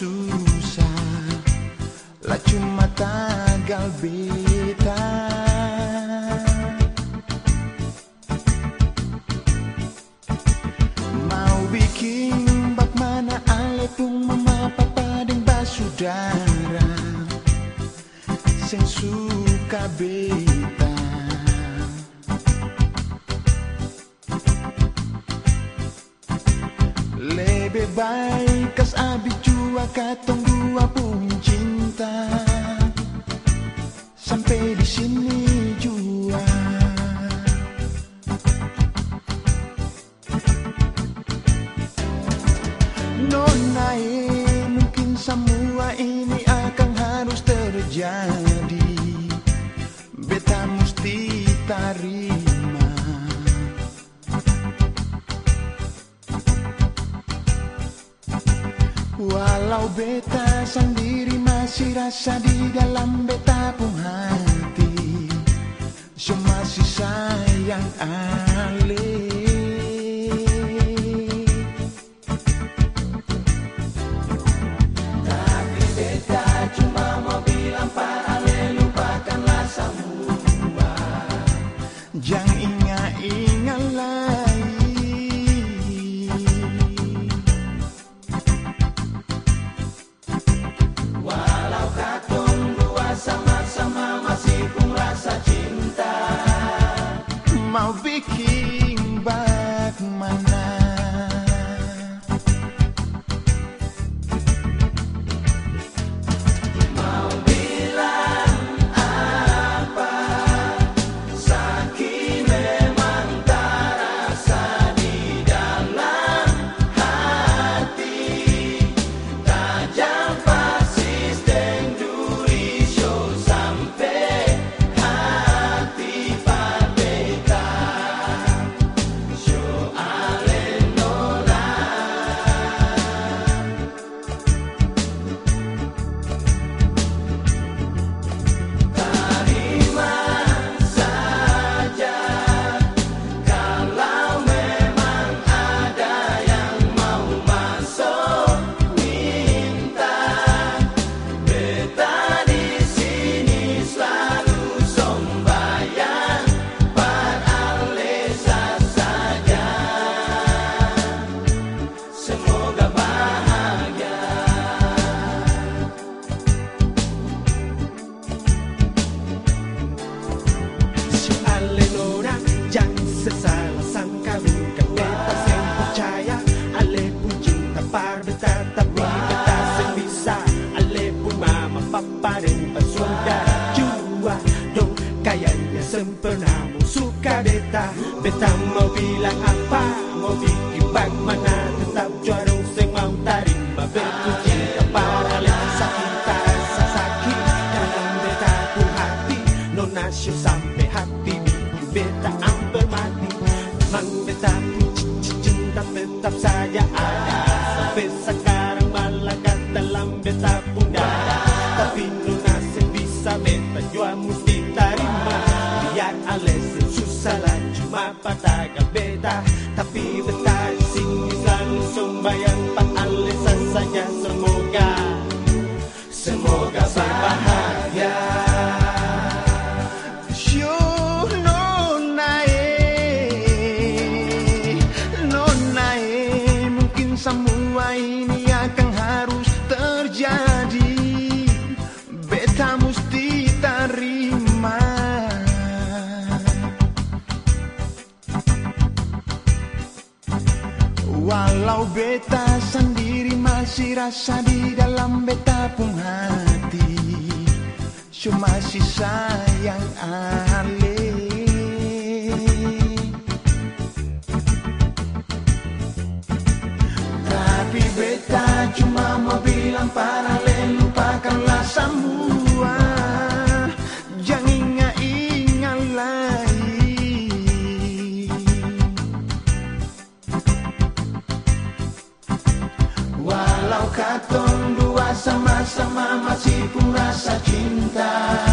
susah. Lah cuma tagal beta Mau bikin bak mana ale pun mama papa dan basudara. Seng suka beta. Lebih baik kas abi jua katong dua pun cinta. Sampai di sini Walau beta sendiri masih rasa di dalam beta pun hati. So masih sayang ale Tapi beta cuma mau bilang para ale lupakanlah semua. Jangan suka beta Beta mau bilang sembayang Pak alasan saja semoga Semoga berbahagia. Sure, nona eh, nona eh, mungkin semua ini Walau beta sendiri masih rasa di dalam beta pun hati. So masih sayang ale Tapi beta cuma mau bilang para lupakanlah semua sama masih pun rasa cinta.